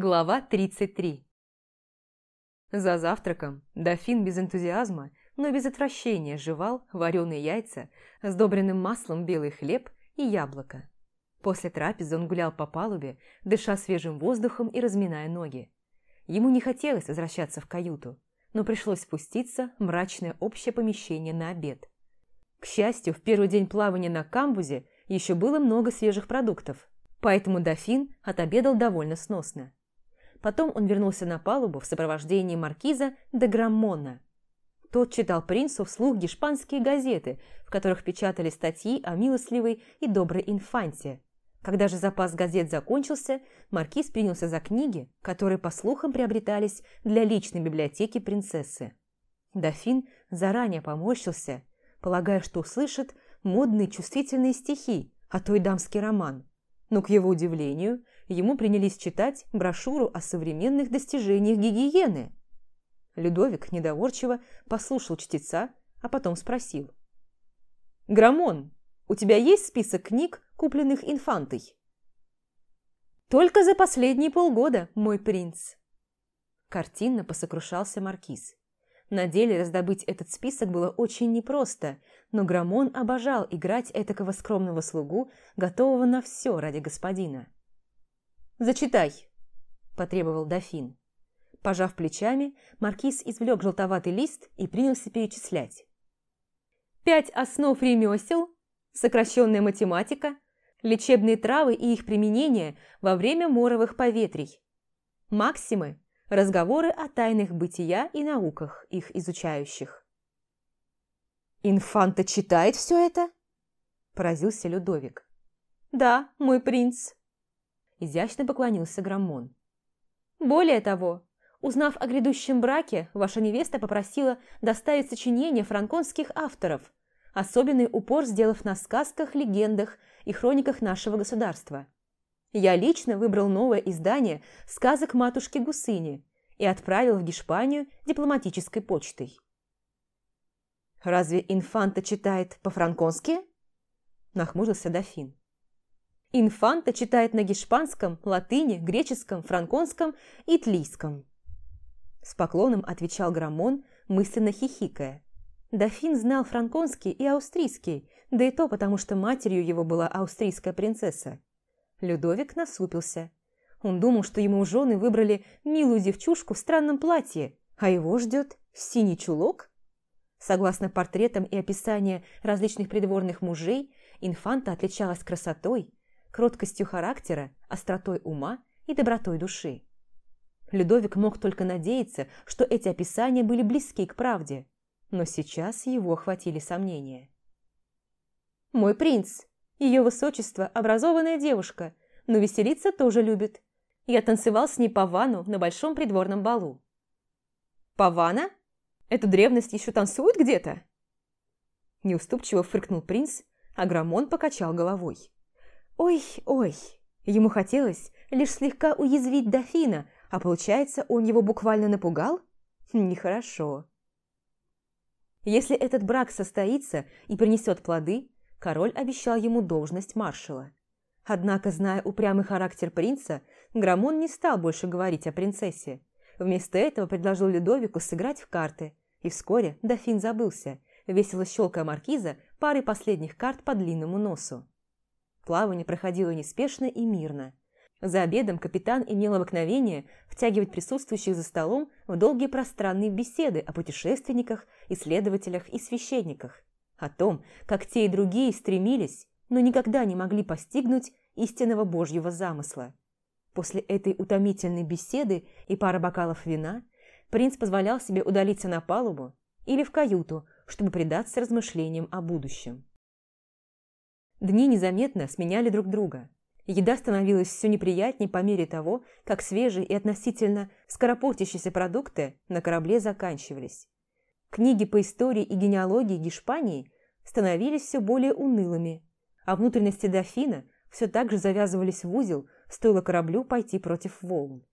Глава 33 За завтраком дофин без энтузиазма, но без отвращения жевал вареные яйца, сдобренным маслом белый хлеб и яблоко. После трапезы он гулял по палубе, дыша свежим воздухом и разминая ноги. Ему не хотелось возвращаться в каюту, но пришлось спуститься в мрачное общее помещение на обед. К счастью, в первый день плавания на камбузе еще было много свежих продуктов, поэтому дофин отобедал довольно сносно. Потом он вернулся на палубу в сопровождении маркиза де Граммона. Тот читал принцу вслух гешпанские газеты, в которых печатали статьи о милостливой и доброй инфанте. Когда же запас газет закончился, маркиз принялся за книги, которые, по слухам, приобретались для личной библиотеки принцессы. Дофин заранее поморщился, полагая, что услышит модные чувствительные стихи, а то и дамский роман. Но, к его удивлению, ему принялись читать брошюру о современных достижениях гигиены. Людовик недоворчиво послушал чтеца, а потом спросил. «Грамон, у тебя есть список книг, купленных инфантой?» «Только за последние полгода, мой принц!» Картинно посокрушался маркиз. На деле раздобыть этот список было очень непросто, но Грамон обожал играть этакого скромного слугу, готового на все ради господина. «Зачитай!» – потребовал дофин. Пожав плечами, маркиз извлек желтоватый лист и принялся перечислять. «Пять основ ремесел, сокращенная математика, лечебные травы и их применение во время моровых поветрий, максимы, разговоры о тайнах бытия и науках, их изучающих». «Инфанта читает все это?» – поразился Людовик. «Да, мой принц», изящно поклонился Граммон. «Более того, узнав о грядущем браке, ваша невеста попросила доставить сочинения франконских авторов, особенный упор сделав на сказках, легендах и хрониках нашего государства. Я лично выбрал новое издание «Сказок матушки Гусыни» и отправил в Гешпанию дипломатической почтой». «Разве инфанта читает по-франконски?» – нахмурился дофин. Инфанта читает на гешпанском, латыни, греческом, франконском и тлийском. С поклоном отвечал Грамон, мысленно хихикая. Дофин знал франконский и австрийский, да и то потому, что матерью его была австрийская принцесса. Людовик насупился. Он думал, что ему жены выбрали милую девчушку в странном платье, а его ждет синий чулок. Согласно портретам и описанию различных придворных мужей, инфанта отличалась красотой, кроткостью характера, остротой ума и добротой души. Людовик мог только надеяться, что эти описания были близки к правде, но сейчас его охватили сомнения. «Мой принц, ее высочество – образованная девушка, но веселиться тоже любит. Я танцевал с ней по вану на большом придворном балу». «Павана? Эту древность еще танцуют где-то?» Неуступчиво фыркнул принц, а Грамон покачал головой. Ой, ой, ему хотелось лишь слегка уязвить дофина, а получается, он его буквально напугал? Нехорошо. Если этот брак состоится и принесет плоды, король обещал ему должность маршала. Однако, зная упрямый характер принца, Грамон не стал больше говорить о принцессе. Вместо этого предложил Людовику сыграть в карты, и вскоре дофин забылся, весело щелкая маркиза парой последних карт по длинному носу. Плавание проходило неспешно и мирно. За обедом капитан имел обыкновение втягивать присутствующих за столом в долгие пространные беседы о путешественниках, исследователях и священниках, о том, как те и другие стремились, но никогда не могли постигнуть истинного Божьего замысла. После этой утомительной беседы и пары бокалов вина принц позволял себе удалиться на палубу или в каюту, чтобы предаться размышлениям о будущем. Дни незаметно сменяли друг друга. Еда становилась все неприятнее по мере того, как свежие и относительно скоропортящиеся продукты на корабле заканчивались. Книги по истории и генеалогии Гешпании становились все более унылыми, а внутренности дофина все так же завязывались в узел, стоило кораблю пойти против волн.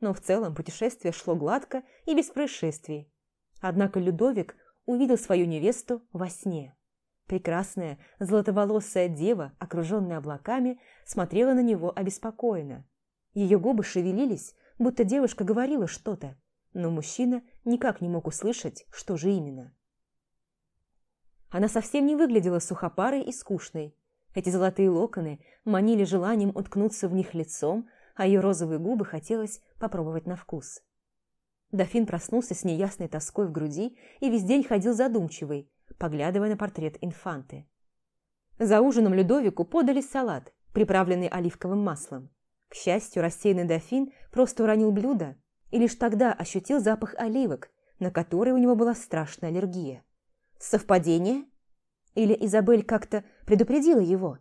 Но в целом путешествие шло гладко и без происшествий. Однако Людовик увидел свою невесту во сне. Прекрасная, золотоволосая дева, окруженная облаками, смотрела на него обеспокоенно. Ее губы шевелились, будто девушка говорила что-то, но мужчина никак не мог услышать, что же именно. Она совсем не выглядела сухопарой и скучной. Эти золотые локоны манили желанием уткнуться в них лицом, а ее розовые губы хотелось попробовать на вкус. Дофин проснулся с неясной тоской в груди и весь день ходил задумчивый, поглядывая на портрет инфанты. За ужином Людовику подали салат, приправленный оливковым маслом. К счастью, рассеянный дофин просто уронил блюдо и лишь тогда ощутил запах оливок, на которые у него была страшная аллергия. Совпадение? Или Изабель как-то предупредила его?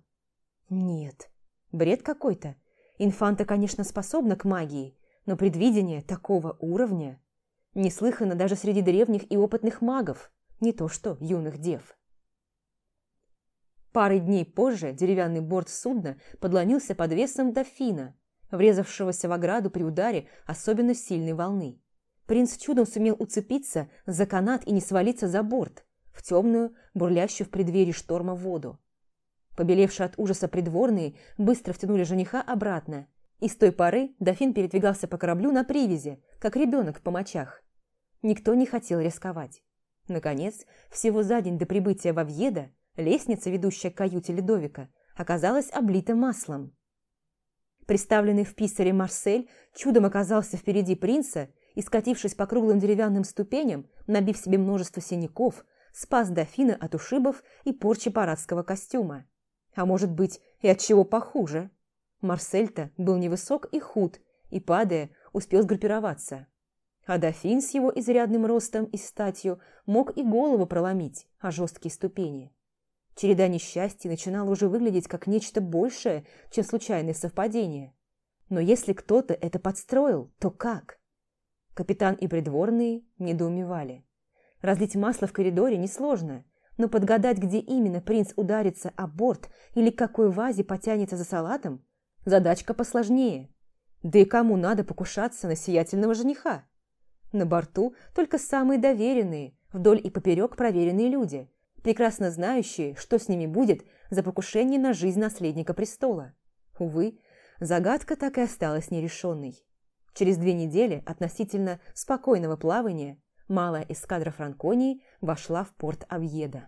Нет, бред какой-то. Инфанта, конечно, способна к магии, но предвидение такого уровня неслыхано даже среди древних и опытных магов, не то что юных дев. Парой дней позже деревянный борт судна подломился под весом дофина, врезавшегося в ограду при ударе особенно сильной волны. Принц чудом сумел уцепиться за канат и не свалиться за борт, в темную, бурлящую в преддверии шторма воду. Побелевшие от ужаса придворные быстро втянули жениха обратно, и с той поры дофин передвигался по кораблю на привязи, как ребенок в помочах. Никто не хотел рисковать. Наконец, всего за день до прибытия в Авьеда лестница, ведущая к каюте Ледовика, оказалась облита маслом. Приставленный в писаре Марсель чудом оказался впереди принца и, скатившись по круглым деревянным ступеням, набив себе множество синяков, спас дофина от ушибов и порчи парадского костюма. А может быть, и от чего похуже. Марсель-то был невысок и худ, и, падая, успел сгруппироваться. А дофин с его изрядным ростом и статью мог и голову проломить о жесткие ступени. Череда несчастий начинала уже выглядеть как нечто большее, чем случайное совпадение. Но если кто-то это подстроил, то как? Капитан и придворные недоумевали. Разлить масло в коридоре несложно, но подгадать, где именно принц ударится о борт или к какой вазе потянется за салатом, задачка посложнее. Да и кому надо покушаться на сиятельного жениха? На борту только самые доверенные, вдоль и поперек проверенные люди – прекрасно знающие, что с ними будет за покушение на жизнь наследника престола. Увы, загадка так и осталась нерешенной. Через две недели относительно спокойного плавания малая эскадра Франконии вошла в порт Авьеда.